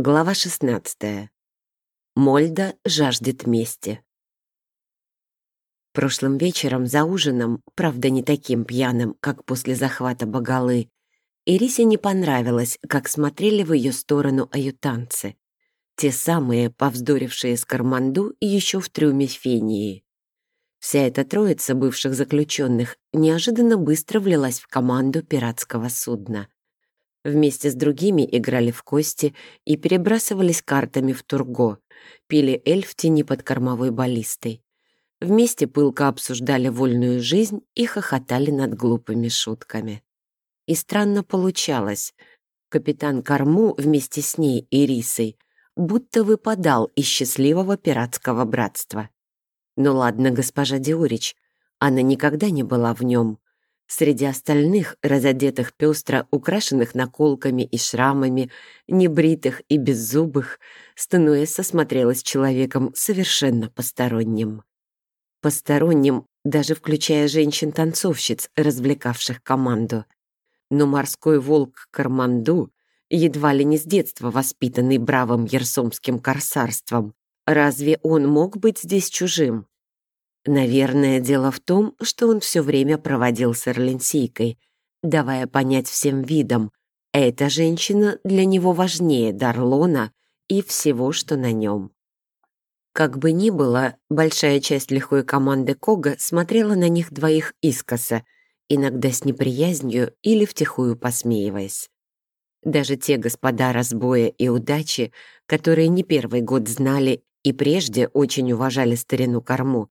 Глава 16. Мольда жаждет мести. Прошлым вечером за ужином, правда не таким пьяным, как после захвата Багалы, Ирисе не понравилось, как смотрели в ее сторону аютанцы. Те самые, повздорившие с Карманду еще в трюме Фении. Вся эта троица бывших заключенных неожиданно быстро влилась в команду пиратского судна. Вместе с другими играли в кости и перебрасывались картами в турго, пили эль тени под кормовой баллистой. Вместе пылко обсуждали вольную жизнь и хохотали над глупыми шутками. И странно получалось. Капитан Корму вместе с ней и Рисой будто выпадал из счастливого пиратского братства. Ну ладно, госпожа Диорич, она никогда не была в нем. Среди остальных, разодетых пестро, украшенных наколками и шрамами, небритых и беззубых, Стануэса смотрелась человеком совершенно посторонним. Посторонним, даже включая женщин-танцовщиц, развлекавших команду. Но морской волк Карманду, едва ли не с детства воспитанный бравым ерсомским корсарством, разве он мог быть здесь чужим? Наверное, дело в том, что он все время проводил с Эрленсийкой, давая понять всем видом, эта женщина для него важнее Дарлона и всего, что на нем. Как бы ни было, большая часть лихой команды Кога смотрела на них двоих искоса, иногда с неприязнью или втихую посмеиваясь. Даже те господа разбоя и удачи, которые не первый год знали и прежде очень уважали старину корму,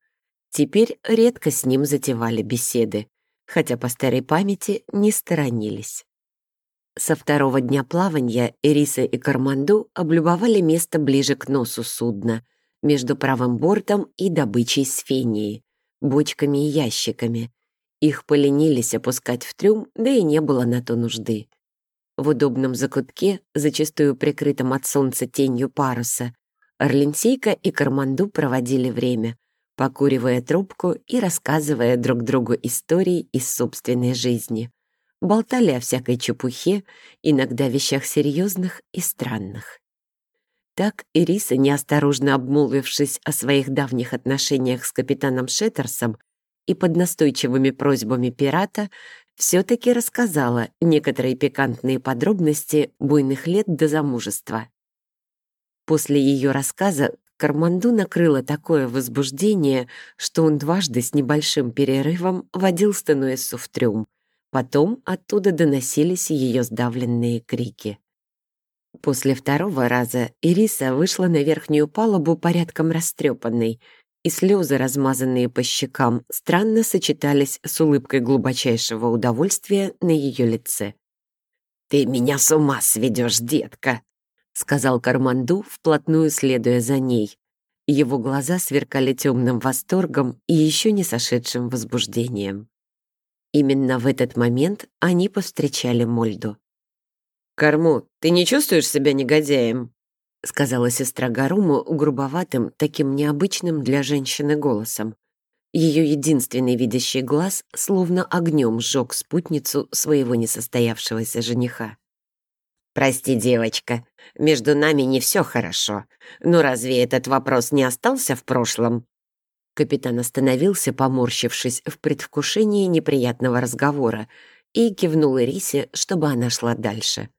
теперь редко с ним затевали беседы, хотя по старой памяти не сторонились. Со второго дня плавания Эриса и Карманду облюбовали место ближе к носу судна — между правым бортом и добычей с фении, бочками и ящиками. Их поленились опускать в трюм, да и не было на то нужды. В удобном закутке, зачастую прикрытом от солнца тенью паруса, Орленсейка и Карманду проводили время, покуривая трубку и рассказывая друг другу истории из собственной жизни. Болтали о всякой чепухе, иногда вещах серьезных и странных. Так Ириса, неосторожно обмолвившись о своих давних отношениях с капитаном Шеттерсом и под настойчивыми просьбами пирата, все-таки рассказала некоторые пикантные подробности буйных лет до замужества. После ее рассказа Карманду накрыло такое возбуждение, что он дважды с небольшим перерывом водил Стенуэссу в трюм. Потом оттуда доносились ее сдавленные крики. После второго раза Ириса вышла на верхнюю палубу порядком растрепанной, и слезы, размазанные по щекам, странно сочетались с улыбкой глубочайшего удовольствия на ее лице. «Ты меня с ума сведешь, детка!» — сказал Карманду, вплотную следуя за ней. Его глаза сверкали темным восторгом и еще не сошедшим возбуждением. Именно в этот момент они повстречали Мольду. «Корму, ты не чувствуешь себя негодяем?» сказала сестра Гаруму грубоватым, таким необычным для женщины голосом. Ее единственный видящий глаз словно огнем сжег спутницу своего несостоявшегося жениха. «Прости, девочка, между нами не все хорошо. Но разве этот вопрос не остался в прошлом?» Капитан остановился, поморщившись в предвкушении неприятного разговора, и кивнул Ирисе, чтобы она шла дальше.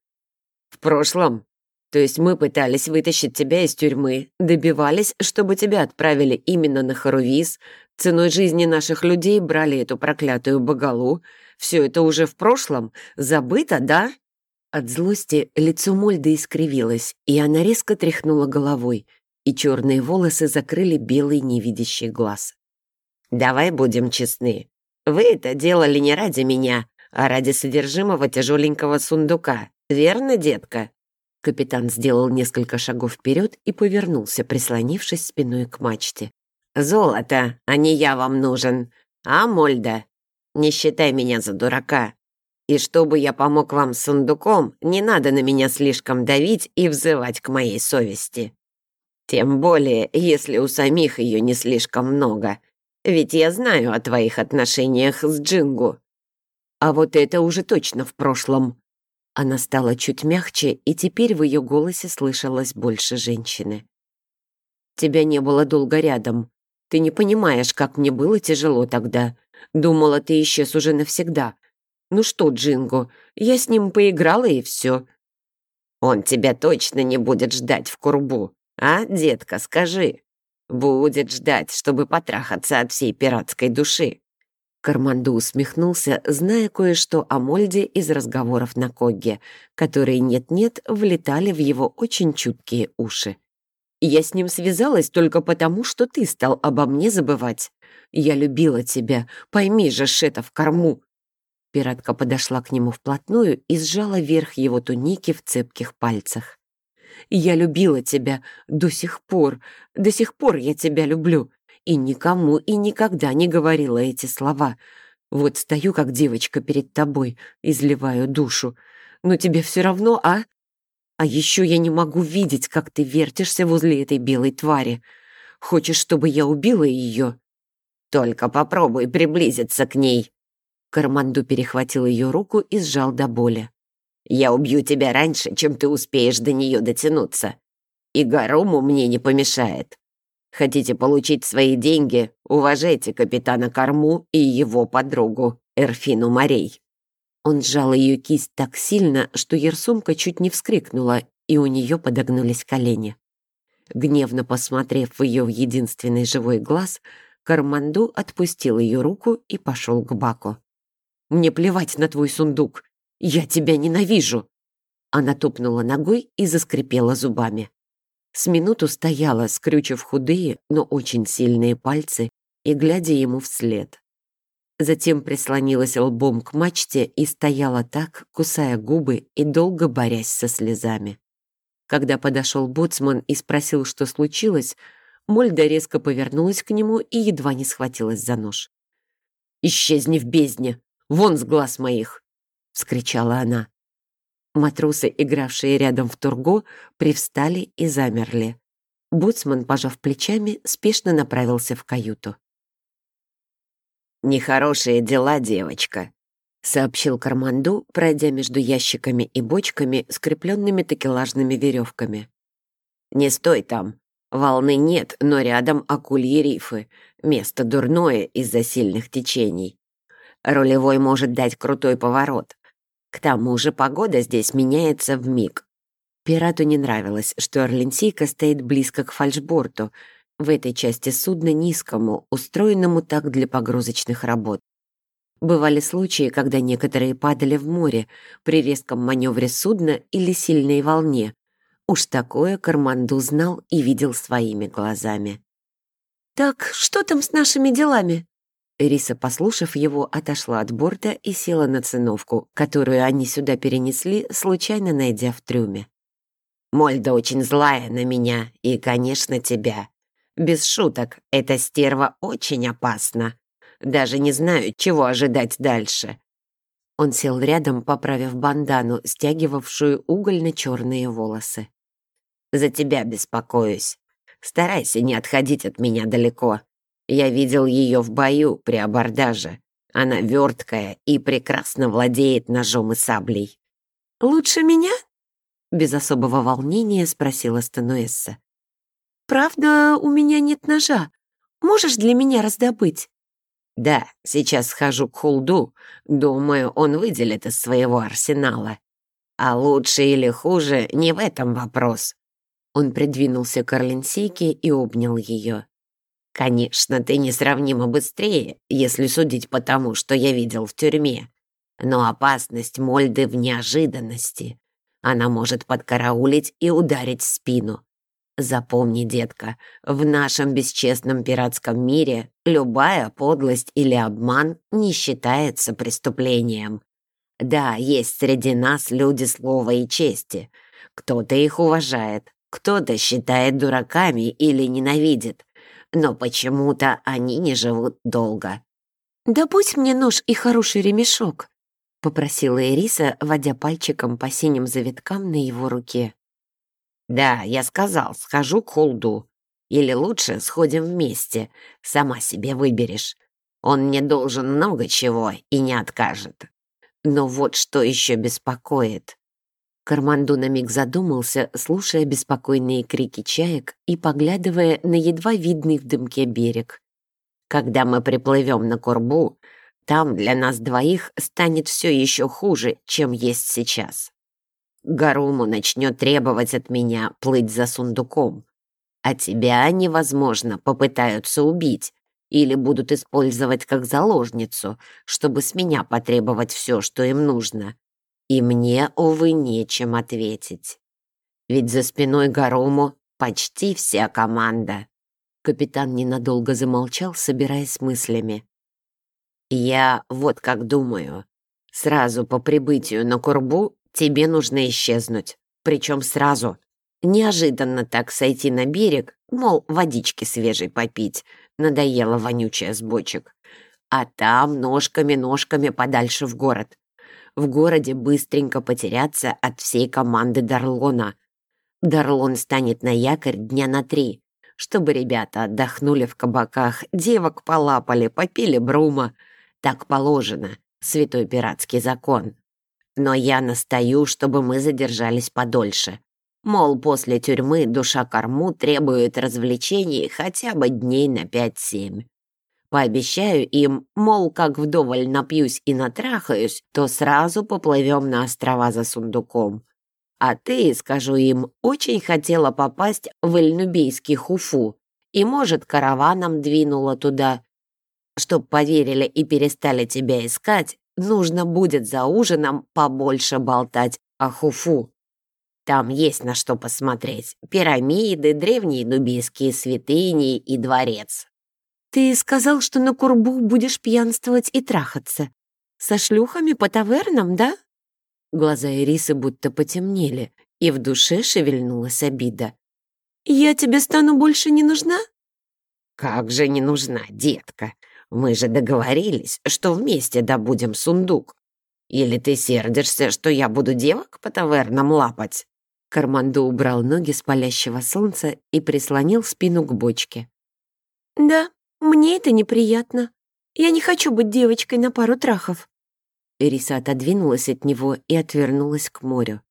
В прошлом. То есть мы пытались вытащить тебя из тюрьмы, добивались, чтобы тебя отправили именно на Харувиз, ценой жизни наших людей брали эту проклятую богалу. Все это уже в прошлом? Забыто, да?» От злости лицо Мольды искривилось, и она резко тряхнула головой, и черные волосы закрыли белый невидящий глаз. «Давай будем честны. Вы это делали не ради меня, а ради содержимого тяжеленького сундука. Верно, детка?» Капитан сделал несколько шагов вперед и повернулся, прислонившись спиной к мачте. «Золото, а не я вам нужен. А, Мольда, не считай меня за дурака. И чтобы я помог вам с сундуком, не надо на меня слишком давить и взывать к моей совести. Тем более, если у самих ее не слишком много. Ведь я знаю о твоих отношениях с Джингу. А вот это уже точно в прошлом», Она стала чуть мягче, и теперь в ее голосе слышалось больше женщины. «Тебя не было долго рядом. Ты не понимаешь, как мне было тяжело тогда. Думала, ты исчез уже навсегда. Ну что, Джинго, я с ним поиграла и все. Он тебя точно не будет ждать в курбу, а, детка, скажи? Будет ждать, чтобы потрахаться от всей пиратской души. Карманду усмехнулся, зная кое-что о Мольде из разговоров на Когге, которые нет-нет влетали в его очень чуткие уши. «Я с ним связалась только потому, что ты стал обо мне забывать. Я любила тебя, пойми же, Шета, в корму. Пиратка подошла к нему вплотную и сжала верх его туники в цепких пальцах. «Я любила тебя до сих пор, до сих пор я тебя люблю, и никому и никогда не говорила эти слова. Вот стою, как девочка перед тобой, изливаю душу. Но тебе все равно, а? А еще я не могу видеть, как ты вертишься возле этой белой твари. Хочешь, чтобы я убила ее?» «Только попробуй приблизиться к ней», Карманду перехватил ее руку и сжал до боли. «Я убью тебя раньше, чем ты успеешь до нее дотянуться. И Гаруму мне не помешает. Хотите получить свои деньги, уважайте капитана Корму и его подругу, Эрфину Морей». Он сжал ее кисть так сильно, что Ерсумка чуть не вскрикнула, и у нее подогнулись колени. Гневно посмотрев в ее единственный живой глаз, Карманду отпустил ее руку и пошел к Баку. Мне плевать на твой сундук. Я тебя ненавижу!» Она топнула ногой и заскрипела зубами. С минуту стояла, скрючив худые, но очень сильные пальцы и глядя ему вслед. Затем прислонилась лбом к мачте и стояла так, кусая губы и долго борясь со слезами. Когда подошел боцман и спросил, что случилось, Мольда резко повернулась к нему и едва не схватилась за нож. «Исчезни в бездне! Вон с глаз моих!» — вскричала она. Матросы, игравшие рядом в турго, привстали и замерли. Боцман, пожав плечами, спешно направился в каюту. «Нехорошие дела, девочка», — сообщил Карманду, пройдя между ящиками и бочками, скрепленными такелажными веревками. «Не стой там. Волны нет, но рядом акульи рифы. Место дурное из-за сильных течений. Рулевой может дать крутой поворот. К тому же погода здесь меняется в миг. Пирату не нравилось, что Орленсийка стоит близко к фальшборту, в этой части судна низкому, устроенному так для погрузочных работ. Бывали случаи, когда некоторые падали в море при резком маневре судна или сильной волне. Уж такое Карманду знал и видел своими глазами. «Так, что там с нашими делами?» Риса, послушав его, отошла от борта и села на циновку, которую они сюда перенесли, случайно найдя в трюме. «Мольда очень злая на меня и, конечно, тебя. Без шуток, эта стерва очень опасна. Даже не знаю, чего ожидать дальше». Он сел рядом, поправив бандану, стягивавшую угольно-черные волосы. «За тебя беспокоюсь. Старайся не отходить от меня далеко. Я видел ее в бою при абордаже. Она верткая и прекрасно владеет ножом и саблей. «Лучше меня?» — без особого волнения спросила Стануэсса. «Правда, у меня нет ножа. Можешь для меня раздобыть?» «Да, сейчас схожу к Хулду. Думаю, он выделит из своего арсенала. А лучше или хуже, не в этом вопрос». Он придвинулся к Орленсейке и обнял ее. Конечно, ты несравнимо быстрее, если судить по тому, что я видел в тюрьме. Но опасность Мольды в неожиданности. Она может подкараулить и ударить в спину. Запомни, детка, в нашем бесчестном пиратском мире любая подлость или обман не считается преступлением. Да, есть среди нас люди слова и чести. Кто-то их уважает, кто-то считает дураками или ненавидит но почему-то они не живут долго. «Да будь мне нож и хороший ремешок», — попросила Ириса, водя пальчиком по синим завиткам на его руке. «Да, я сказал, схожу к Холду. Или лучше сходим вместе, сама себе выберешь. Он мне должен много чего и не откажет. Но вот что еще беспокоит. Карманду на миг задумался, слушая беспокойные крики чаек и поглядывая на едва видный в дымке берег. «Когда мы приплывем на Курбу, там для нас двоих станет все еще хуже, чем есть сейчас. Гаруму начнет требовать от меня плыть за сундуком, а тебя, невозможно, попытаются убить или будут использовать как заложницу, чтобы с меня потребовать все, что им нужно. И мне, увы, нечем ответить. Ведь за спиной Гаруму почти вся команда. Капитан ненадолго замолчал, собираясь мыслями. «Я вот как думаю. Сразу по прибытию на Курбу тебе нужно исчезнуть. Причем сразу. Неожиданно так сойти на берег, мол, водички свежей попить. Надоело вонючая с бочек. А там ножками-ножками подальше в город. В городе быстренько потеряться от всей команды Дарлона. Дарлон станет на якорь дня на три, чтобы ребята отдохнули в кабаках, девок полапали, попили брума. Так положено, святой пиратский закон. Но я настаю, чтобы мы задержались подольше. Мол, после тюрьмы душа корму требует развлечений хотя бы дней на пять-семь. Пообещаю им, мол, как вдоволь напьюсь и натрахаюсь, то сразу поплывем на острова за сундуком. А ты, скажу им, очень хотела попасть в Эльнубийский Хуфу и, может, караваном двинула туда. Чтоб поверили и перестали тебя искать, нужно будет за ужином побольше болтать о Хуфу. Там есть на что посмотреть. Пирамиды, древние нубийские святыни и дворец. Ты сказал, что на Курбу будешь пьянствовать и трахаться. Со шлюхами по тавернам, да? Глаза Ирисы будто потемнели, и в душе шевельнулась обида. «Я тебе стану больше не нужна?» «Как же не нужна, детка? Мы же договорились, что вместе добудем сундук. Или ты сердишься, что я буду девок по тавернам лапать?» Карманду убрал ноги с палящего солнца и прислонил спину к бочке. «Да, мне это неприятно. Я не хочу быть девочкой на пару трахов». Эриса отодвинулась от него и отвернулась к морю.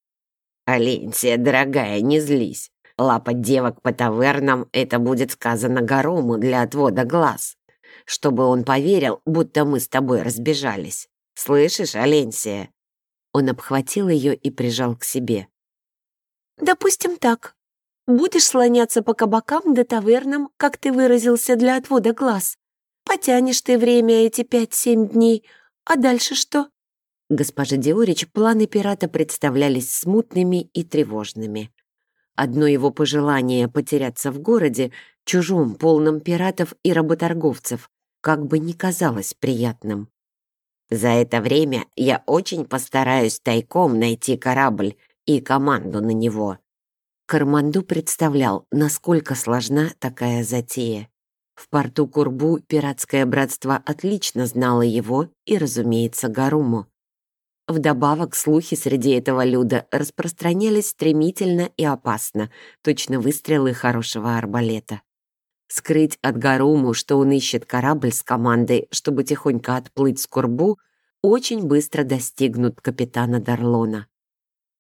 «Аленсия, дорогая, не злись. Лапать девок по тавернам — это будет сказано Гарому для отвода глаз, чтобы он поверил, будто мы с тобой разбежались. Слышишь, Аленсия?» Он обхватил ее и прижал к себе. «Допустим так. Будешь слоняться по кабакам да тавернам, как ты выразился, для отвода глаз. Потянешь ты время эти пять-семь дней, а дальше что?» Госпоже Диорич планы пирата представлялись смутными и тревожными. Одно его пожелание потеряться в городе, чужом, полном пиратов и работорговцев, как бы ни казалось приятным. «За это время я очень постараюсь тайком найти корабль и команду на него». Карманду представлял, насколько сложна такая затея. В порту Курбу пиратское братство отлично знало его и, разумеется, Гаруму. Вдобавок, слухи среди этого люда распространялись стремительно и опасно, точно выстрелы хорошего арбалета. Скрыть от Гаруму, что он ищет корабль с командой, чтобы тихонько отплыть с Курбу, очень быстро достигнут капитана Дарлона.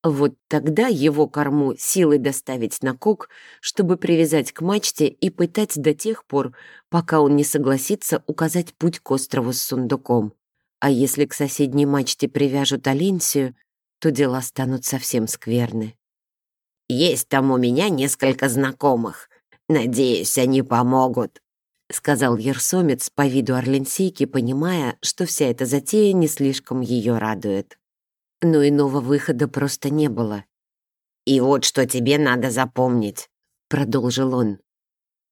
Вот тогда его корму силой доставить на кок, чтобы привязать к мачте и пытать до тех пор, пока он не согласится указать путь к острову с сундуком. А если к соседней мачте привяжут Аленсию, то дела станут совсем скверны. «Есть там у меня несколько знакомых. Надеюсь, они помогут», — сказал Ерсомец по виду Орленсейки, понимая, что вся эта затея не слишком ее радует но иного выхода просто не было. «И вот что тебе надо запомнить», — продолжил он.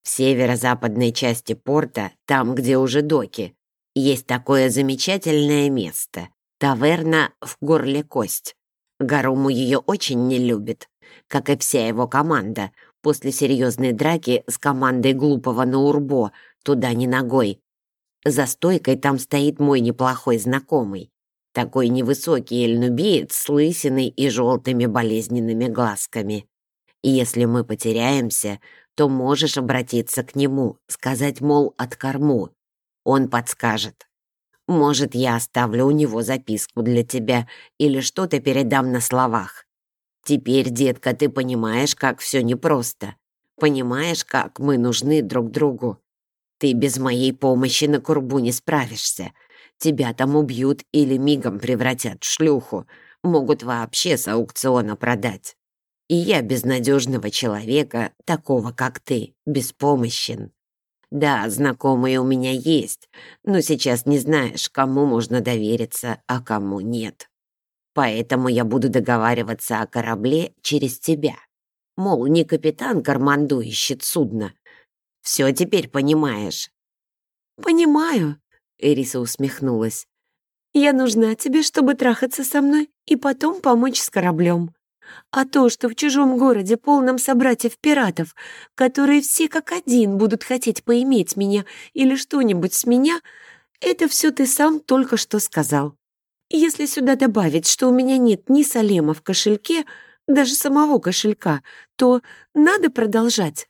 «В северо-западной части порта, там, где уже доки, есть такое замечательное место — таверна в горле кость. Гаруму ее очень не любит, как и вся его команда, после серьезной драки с командой глупого Наурбо, туда ни ногой. За стойкой там стоит мой неплохой знакомый. Такой невысокий эльнубиец с лысиной и желтыми болезненными глазками. И если мы потеряемся, то можешь обратиться к нему, сказать, мол, от корму. Он подскажет. Может, я оставлю у него записку для тебя или что-то передам на словах. Теперь, детка, ты понимаешь, как все непросто. Понимаешь, как мы нужны друг другу. Ты без моей помощи на курбу не справишься. Тебя там убьют или мигом превратят в шлюху. Могут вообще с аукциона продать. И я безнадежного человека, такого как ты, беспомощен. Да, знакомые у меня есть, но сейчас не знаешь, кому можно довериться, а кому нет. Поэтому я буду договариваться о корабле через тебя. Мол, не капитан Карманду ищет судно. Все теперь понимаешь. «Понимаю», — Эриса усмехнулась. «Я нужна тебе, чтобы трахаться со мной и потом помочь с кораблем. А то, что в чужом городе, полном собратьев-пиратов, которые все как один будут хотеть поиметь меня или что-нибудь с меня, это все ты сам только что сказал. Если сюда добавить, что у меня нет ни салема в кошельке, даже самого кошелька, то надо продолжать.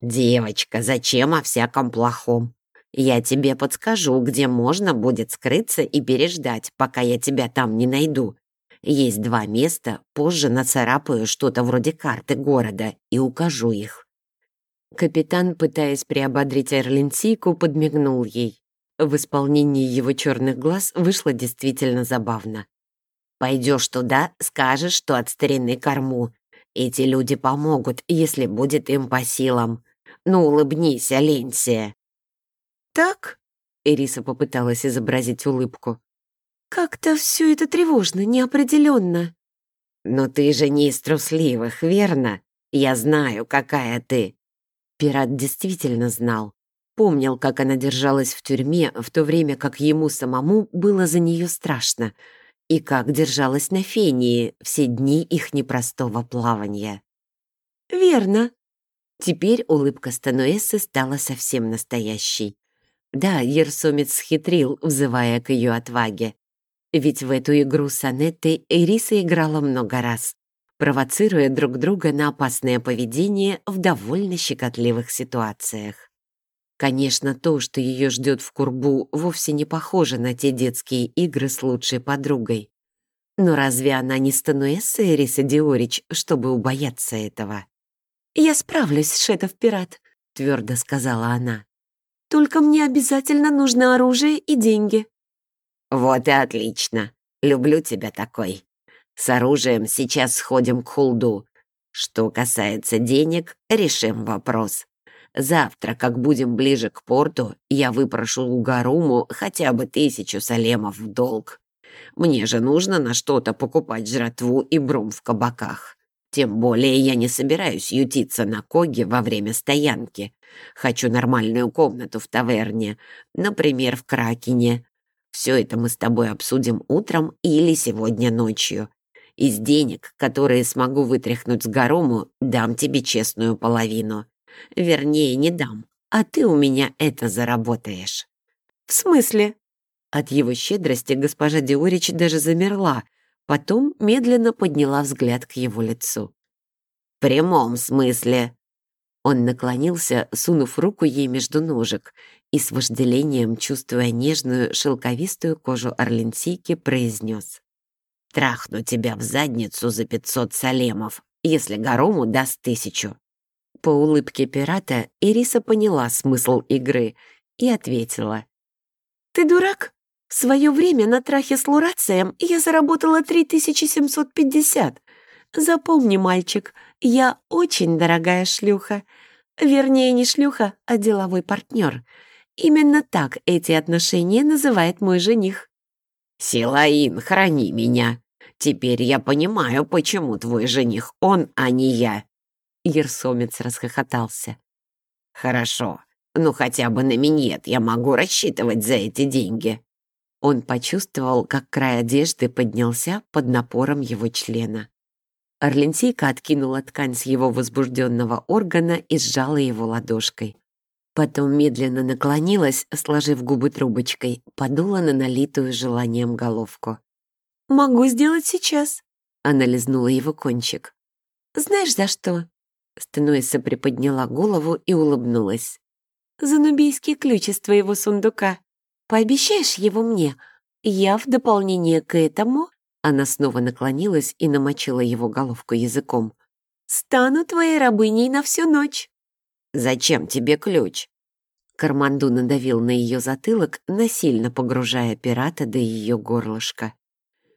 «Девочка, зачем о всяком плохом? Я тебе подскажу, где можно будет скрыться и переждать, пока я тебя там не найду. Есть два места, позже нацарапаю что-то вроде карты города и укажу их». Капитан, пытаясь приободрить Эрленсийку, подмигнул ей. В исполнении его черных глаз вышло действительно забавно. «Пойдешь туда, скажешь, что от старины корму. Эти люди помогут, если будет им по силам. Ну, улыбнись, Аленсия». «Так?» — Эриса попыталась изобразить улыбку. Как-то все это тревожно, неопределенно. Но ты же не из трусливых, верно? Я знаю, какая ты. Пират действительно знал. Помнил, как она держалась в тюрьме, в то время как ему самому было за нее страшно, и как держалась на Фении все дни их непростого плавания. «Верно». Теперь улыбка Стануэсы стала совсем настоящей. Да, Ерсомец схитрил, взывая к ее отваге. Ведь в эту игру с Анеттой Эриса играла много раз, провоцируя друг друга на опасное поведение в довольно щекотливых ситуациях. Конечно, то, что ее ждет в Курбу, вовсе не похоже на те детские игры с лучшей подругой. Но разве она не стануэсса Эриса Диорич, чтобы убояться этого? «Я справлюсь, Шетов-пират», — твердо сказала она. «Только мне обязательно нужно оружие и деньги». «Вот и отлично. Люблю тебя такой. С оружием сейчас сходим к Хулду. Что касается денег, решим вопрос. Завтра, как будем ближе к порту, я выпрошу у Гаруму хотя бы тысячу салемов в долг. Мне же нужно на что-то покупать жратву и брум в кабаках. Тем более я не собираюсь ютиться на коге во время стоянки. Хочу нормальную комнату в таверне, например, в Кракене. Все это мы с тобой обсудим утром или сегодня ночью. Из денег, которые смогу вытряхнуть с Гарому, дам тебе честную половину. Вернее, не дам, а ты у меня это заработаешь». «В смысле?» От его щедрости госпожа Диорич даже замерла, потом медленно подняла взгляд к его лицу. «В прямом смысле», он наклонился, сунув руку ей между ножек, и с вожделением, чувствуя нежную шелковистую кожу орленсийки, произнес. «Трахну тебя в задницу за пятьсот салемов, если Гарому даст тысячу». По улыбке пирата Ириса поняла смысл игры и ответила. «Ты дурак? В свое время на трахе с Лурацием я заработала 3750. Запомни, мальчик, я очень дорогая шлюха. Вернее, не шлюха, а деловой партнер. Именно так эти отношения называет мой жених. «Силаин, храни меня. Теперь я понимаю, почему твой жених он, а не я». Ерсомец расхохотался. «Хорошо, ну хотя бы на минет я могу рассчитывать за эти деньги». Он почувствовал, как край одежды поднялся под напором его члена. Орленсийка откинула ткань с его возбужденного органа и сжала его ладошкой. Потом медленно наклонилась, сложив губы трубочкой, подула на налитую желанием головку. «Могу сделать сейчас», — она лизнула его кончик. «Знаешь, за что?» Стенуэса приподняла голову и улыбнулась. «За нубийский ключ из твоего сундука. Пообещаешь его мне? Я в дополнение к этому Она снова наклонилась и намочила его головку языком. «Стану твоей рабыней на всю ночь». «Зачем тебе ключ?» Карманду надавил на ее затылок, насильно погружая пирата до ее горлышка.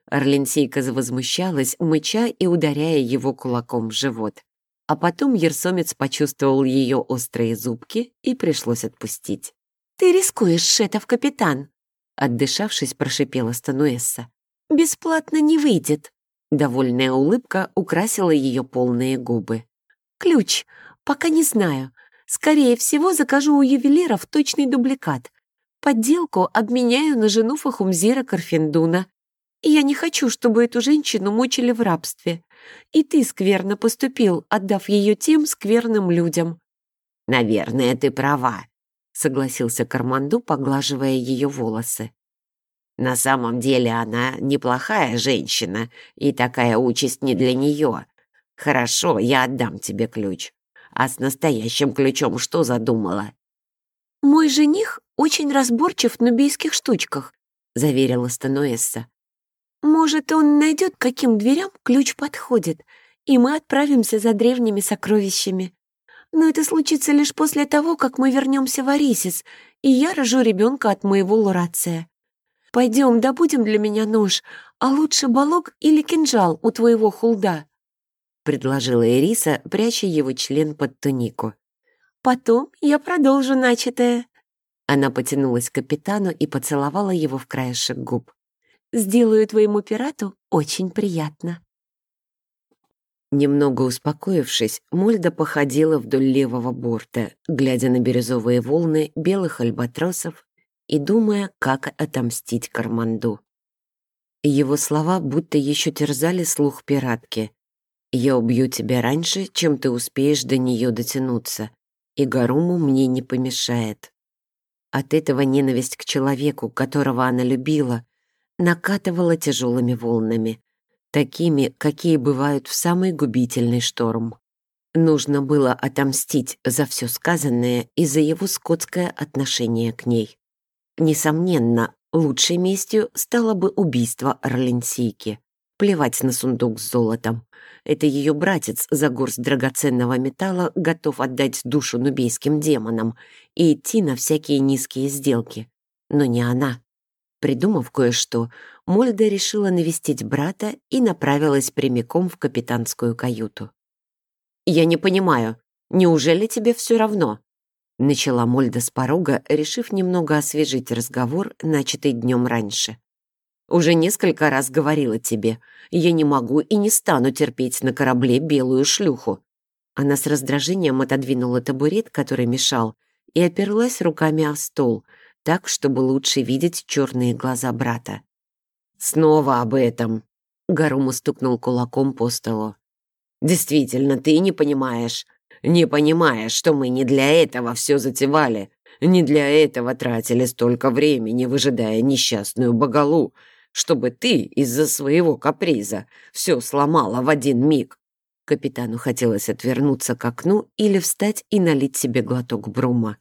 Орленсийка завозмущалась, мыча и ударяя его кулаком в живот. А потом Ерсомец почувствовал ее острые зубки и пришлось отпустить. «Ты рискуешь, Шетов капитан!» Отдышавшись, прошипела Стануэсса. «Бесплатно не выйдет!» Довольная улыбка украсила ее полные губы. «Ключ. Пока не знаю. Скорее всего, закажу у ювелиров точный дубликат. Подделку обменяю на жену Фахумзира Карфендуна. Я не хочу, чтобы эту женщину мучили в рабстве. И ты скверно поступил, отдав ее тем скверным людям». «Наверное, ты права», — согласился Карманду, поглаживая ее волосы. «На самом деле она неплохая женщина, и такая участь не для нее. Хорошо, я отдам тебе ключ. А с настоящим ключом что задумала?» «Мой жених очень разборчив в нубийских штучках», — заверила Стануэсса. «Может, он найдет, каким дверям ключ подходит, и мы отправимся за древними сокровищами. Но это случится лишь после того, как мы вернемся в Арисис, и я рожу ребенка от моего Лурация. Пойдем, добудем для меня нож, а лучше балок или кинжал у твоего хулда» предложила Эриса, пряча его член под тунику. «Потом я продолжу начатое». Она потянулась к капитану и поцеловала его в краешек губ. «Сделаю твоему пирату очень приятно». Немного успокоившись, Мольда походила вдоль левого борта, глядя на бирюзовые волны белых альбатросов и думая, как отомстить Карманду. Его слова будто еще терзали слух пиратки, я убью тебя раньше, чем ты успеешь до нее дотянуться, и Гаруму мне не помешает. От этого ненависть к человеку, которого она любила, накатывала тяжелыми волнами, такими, какие бывают в самый губительный шторм. Нужно было отомстить за все сказанное и за его скотское отношение к ней. Несомненно, лучшей местью стало бы убийство Орленсийки. Плевать на сундук с золотом. Это ее братец за горсть драгоценного металла готов отдать душу нубейским демонам и идти на всякие низкие сделки. Но не она. Придумав кое-что, Мольда решила навестить брата и направилась прямиком в капитанскую каюту. «Я не понимаю, неужели тебе все равно?» Начала Мольда с порога, решив немного освежить разговор, начатый днем раньше. Уже несколько раз говорила тебе, я не могу и не стану терпеть на корабле белую шлюху». Она с раздражением отодвинула табурет, который мешал, и оперлась руками о стол, так, чтобы лучше видеть черные глаза брата. «Снова об этом!» Гарум стукнул кулаком по столу. «Действительно, ты не понимаешь. Не понимаешь, что мы не для этого все затевали. Не для этого тратили столько времени, выжидая несчастную богалу, чтобы ты из-за своего каприза все сломала в один миг». Капитану хотелось отвернуться к окну или встать и налить себе глоток брума.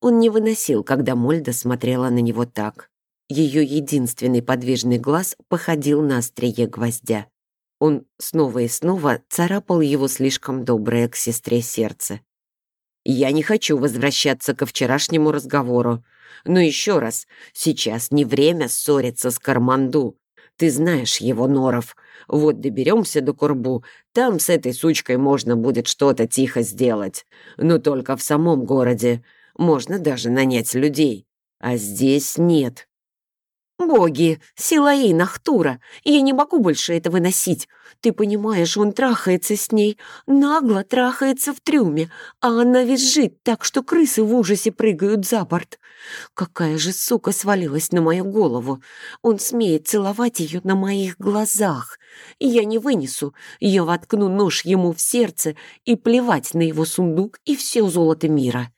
Он не выносил, когда Мольда смотрела на него так. Ее единственный подвижный глаз походил на острие гвоздя. Он снова и снова царапал его слишком доброе к сестре сердце. «Я не хочу возвращаться ко вчерашнему разговору. Но еще раз, сейчас не время ссориться с Карманду. Ты знаешь его, Норов. Вот доберемся до Курбу, там с этой сучкой можно будет что-то тихо сделать. Но только в самом городе. Можно даже нанять людей. А здесь нет. «Боги, Силаи, Нахтура, я не могу больше это выносить. Ты понимаешь, он трахается с ней, нагло трахается в трюме, а она визжит так, что крысы в ужасе прыгают за борт. Какая же сука свалилась на мою голову. Он смеет целовать ее на моих глазах. Я не вынесу, я воткну нож ему в сердце и плевать на его сундук и все золото мира».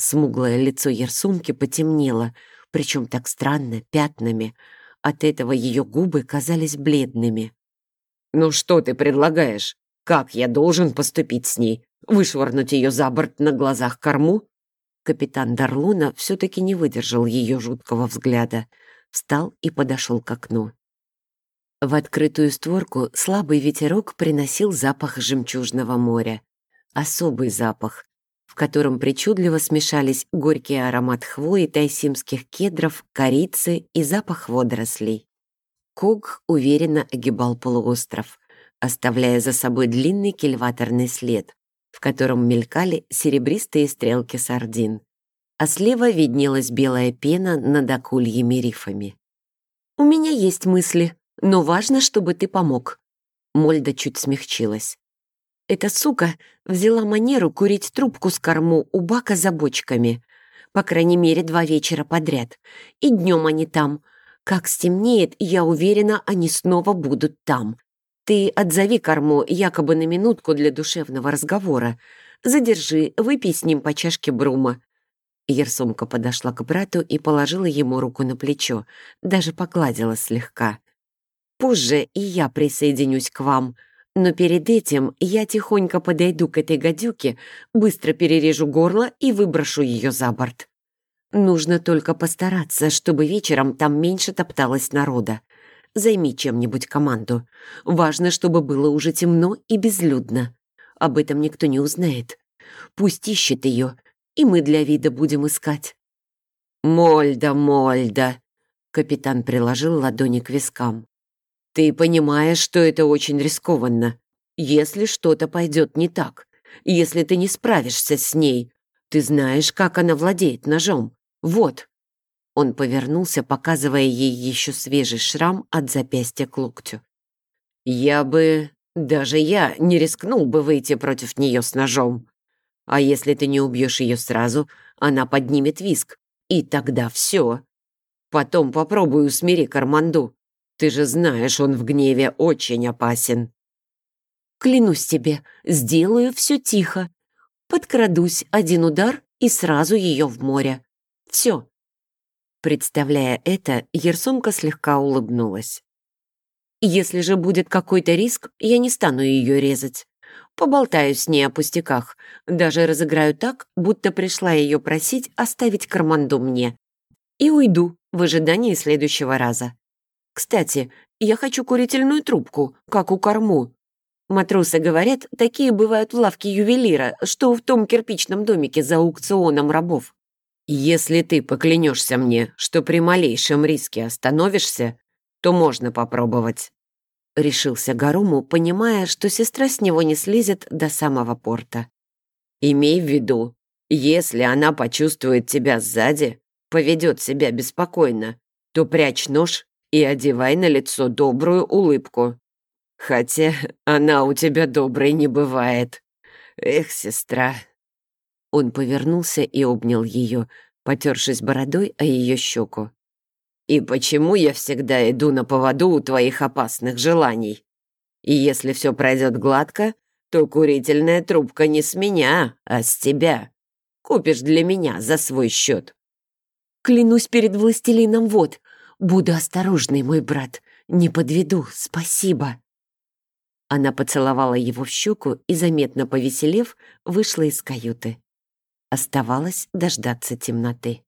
Смуглое лицо Ерсунки потемнело, причем так странно, пятнами. От этого ее губы казались бледными. «Ну что ты предлагаешь? Как я должен поступить с ней? Вышвырнуть ее за борт на глазах корму?» Капитан Дарлуна все-таки не выдержал ее жуткого взгляда, встал и подошел к окну. В открытую створку слабый ветерок приносил запах жемчужного моря. Особый запах, котором причудливо смешались горький аромат хвои тайсимских кедров, корицы и запах водорослей. Ког уверенно огибал полуостров, оставляя за собой длинный кильваторный след, в котором мелькали серебристые стрелки сардин, а слева виднелась белая пена над акульями рифами. «У меня есть мысли», но важно, чтобы ты помог». Мольда чуть смягчилась. Эта сука взяла манеру курить трубку с корму у бака за бочками. По крайней мере, два вечера подряд. И днем они там. Как стемнеет, я уверена, они снова будут там. Ты отзови корму якобы на минутку для душевного разговора. Задержи, выпей с ним по чашке брума. Ерсомка подошла к брату и положила ему руку на плечо, даже погладила слегка. Позже и я присоединюсь к вам. Но перед этим я тихонько подойду к этой гадюке, быстро перережу горло и выброшу ее за борт. Нужно только постараться, чтобы вечером там меньше топталось народа. Займи чем-нибудь команду. Важно, чтобы было уже темно и безлюдно. Об этом никто не узнает. Пусть ищет ее, и мы для вида будем искать. «Мольда, Мольда!» Капитан приложил ладони к вискам. Ты понимаешь, что это очень рискованно. Если что-то пойдет не так, если ты не справишься с ней, ты знаешь, как она владеет ножом. Вот». Он повернулся, показывая ей еще свежий шрам от запястья к локтю. «Я бы... даже я не рискнул бы выйти против нее с ножом. А если ты не убьешь ее сразу, она поднимет виск, и тогда все. Потом попробую усмири Карманду. Ты же знаешь, он в гневе очень опасен». «Клянусь тебе, сделаю все тихо. Подкрадусь один удар и сразу ее в море. Все». Представляя это, Ерсумка слегка улыбнулась. «Если же будет какой-то риск, я не стану ее резать. Поболтаю с ней о пустяках, даже разыграю так, будто пришла ее просить оставить карманду мне. И уйду в ожидании следующего раза. Кстати, я хочу курительную трубку, как у корму. Матросы говорят, такие бывают в лавке ювелира, что в том кирпичном домике за аукционом рабов. Если ты поклянешься мне, что при малейшем риске остановишься, то можно попробовать. Решился Гаруму, понимая, что сестра с него не слезет до самого порта. Имей в виду, если она почувствует тебя сзади, поведет себя беспокойно, то прячь нож и одевай на лицо добрую улыбку. Хотя она у тебя доброй не бывает. Эх, сестра». Он повернулся и обнял ее, потершись бородой о ее щеку. «И почему я всегда иду на поводу у твоих опасных желаний? И если все пройдет гладко, то курительная трубка не с меня, а с тебя. Купишь для меня за свой счет». «Клянусь перед властелином вот, Буду осторожной, мой брат. Не подведу, спасибо». Она поцеловала его в щеку и, заметно повеселев, вышла из каюты. Оставалось дождаться темноты.